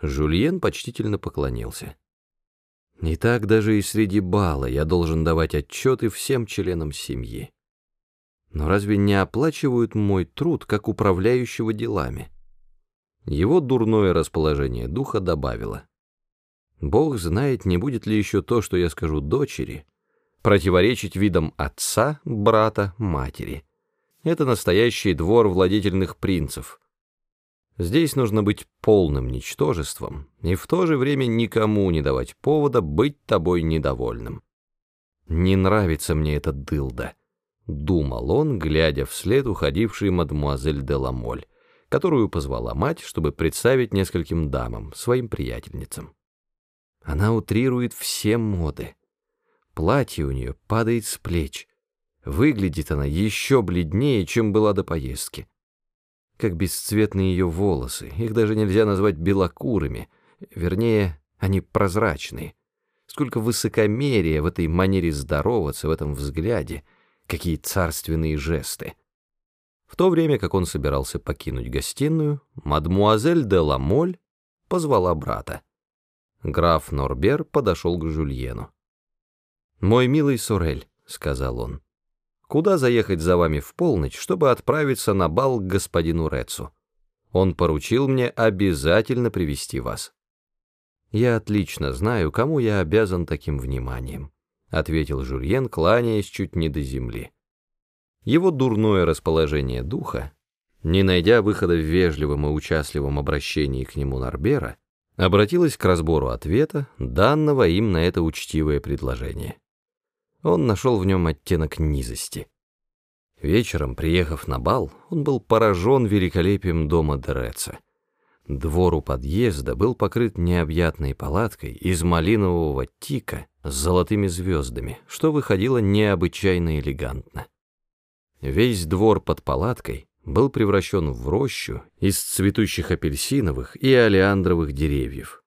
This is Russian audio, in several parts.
Жульен почтительно поклонился. Не так даже и среди бала я должен давать отчеты всем членам семьи. Но разве не оплачивают мой труд как управляющего делами? Его дурное расположение духа добавило. Бог знает, не будет ли еще то, что я скажу дочери, противоречить видам отца, брата, матери. Это настоящий двор владетельных принцев. Здесь нужно быть полным ничтожеством и в то же время никому не давать повода быть тобой недовольным. «Не нравится мне этот дылда», — думал он, глядя вслед уходившей мадемуазель де Ламоль, которую позвала мать, чтобы представить нескольким дамам, своим приятельницам. Она утрирует все моды. Платье у нее падает с плеч. Выглядит она еще бледнее, чем была до поездки. Как бесцветные ее волосы, их даже нельзя назвать белокурыми, вернее, они прозрачные. Сколько высокомерия в этой манере здороваться, в этом взгляде, какие царственные жесты. В то время, как он собирался покинуть гостиную, мадмуазель де Ламоль позвала брата. Граф Норбер подошел к Жульену. «Мой милый Сорель», — сказал он, — «куда заехать за вами в полночь, чтобы отправиться на бал к господину Рецу? Он поручил мне обязательно привести вас». «Я отлично знаю, кому я обязан таким вниманием», — ответил Жульен, кланяясь чуть не до земли. Его дурное расположение духа, не найдя выхода в вежливом и участливом обращении к нему Норбера, обратилось к разбору ответа, данного им на это учтивое предложение. Он нашел в нем оттенок низости. Вечером, приехав на бал, он был поражен великолепием дома Дереца. Двор у подъезда был покрыт необъятной палаткой из малинового тика с золотыми звездами, что выходило необычайно элегантно. Весь двор под палаткой был превращен в рощу из цветущих апельсиновых и олеандровых деревьев.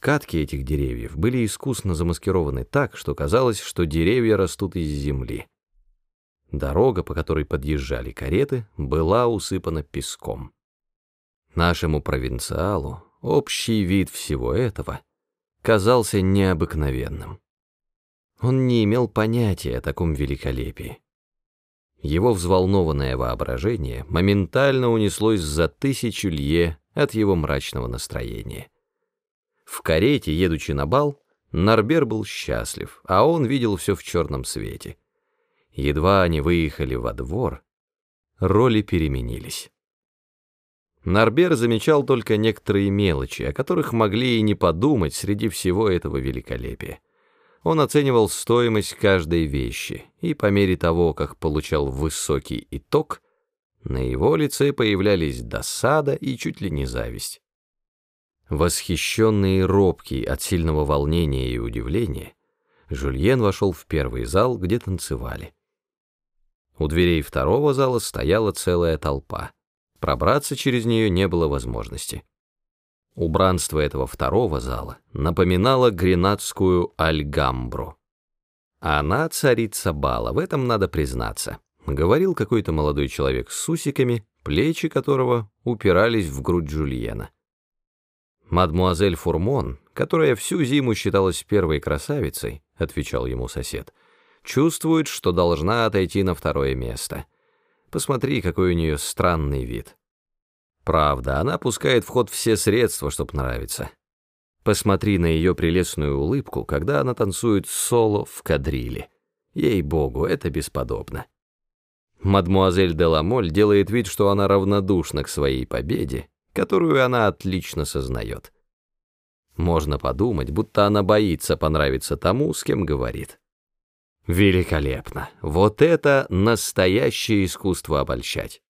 Катки этих деревьев были искусно замаскированы так, что казалось, что деревья растут из земли. Дорога, по которой подъезжали кареты, была усыпана песком. Нашему провинциалу общий вид всего этого казался необыкновенным. Он не имел понятия о таком великолепии. Его взволнованное воображение моментально унеслось за тысячу лье от его мрачного настроения. В карете, едучи на бал, Нарбер был счастлив, а он видел все в черном свете. Едва они выехали во двор, роли переменились. Нарбер замечал только некоторые мелочи, о которых могли и не подумать среди всего этого великолепия. Он оценивал стоимость каждой вещи, и по мере того, как получал высокий итог, на его лице появлялись досада и чуть ли не зависть. Восхищенный и робкий от сильного волнения и удивления, Жульен вошел в первый зал, где танцевали. У дверей второго зала стояла целая толпа. Пробраться через нее не было возможности. Убранство этого второго зала напоминало гренадскую альгамбру. Она царица бала, в этом надо признаться, говорил какой-то молодой человек с усиками, плечи которого упирались в грудь Жульена. «Мадмуазель Фурмон, которая всю зиму считалась первой красавицей», — отвечал ему сосед, — «чувствует, что должна отойти на второе место. Посмотри, какой у нее странный вид». Правда, она пускает в ход все средства, чтоб нравиться. Посмотри на ее прелестную улыбку, когда она танцует соло в кадриле. Ей-богу, это бесподобно. Мадмуазель де Ламоль делает вид, что она равнодушна к своей победе, которую она отлично сознает. Можно подумать, будто она боится понравиться тому, с кем говорит. Великолепно. Вот это настоящее искусство обольщать.